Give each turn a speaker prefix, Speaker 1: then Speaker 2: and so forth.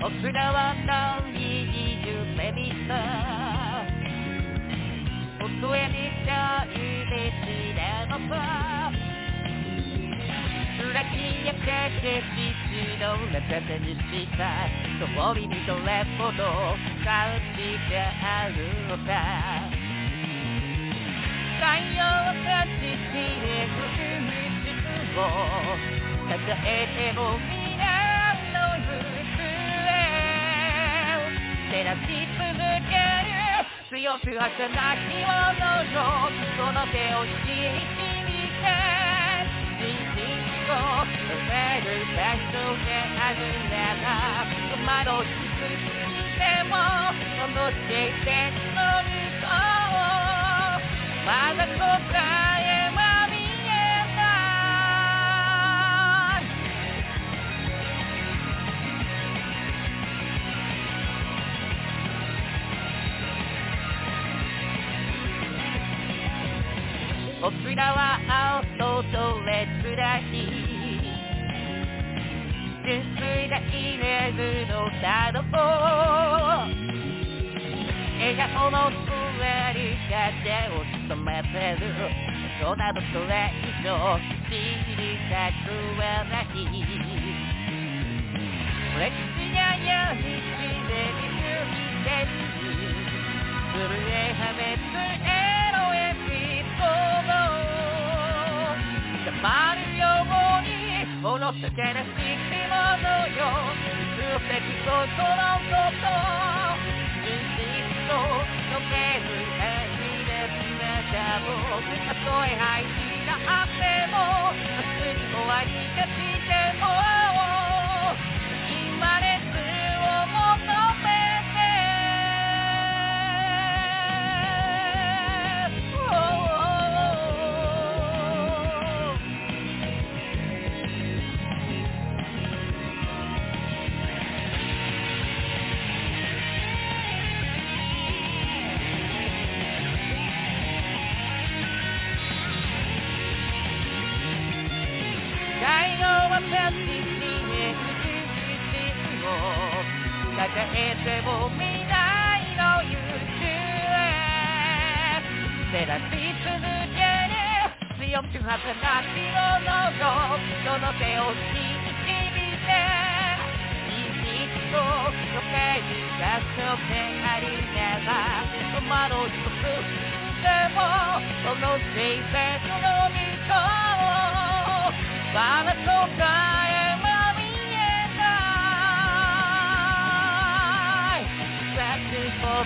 Speaker 1: 僕らは何に夢見た微笑みたいで知らのさ裏きやかけ父の中にした通りにど。れほど感じてあるのか太陽が父へ来る道を。抱えても未強く儚きものよその手を引き見て真実を埋める場所であるなら窓をしすぎてもその地点の向こう。まだ答え僕らは青とそれつらい。純粋なイメージのだろう笑顔の座り方を務めてるそうなどそれ以上知りたくはない。におろそかなしきものよ数的心のこと真実と溶ける愛で姿をたとえ愛になっても明日に終わりがしてもは私にへを抱えても未来の行方へ照らし続ける強く儚きものよその手を信じて真実と溶ける場所でありながら窓一つでもその人生の向こうまだ答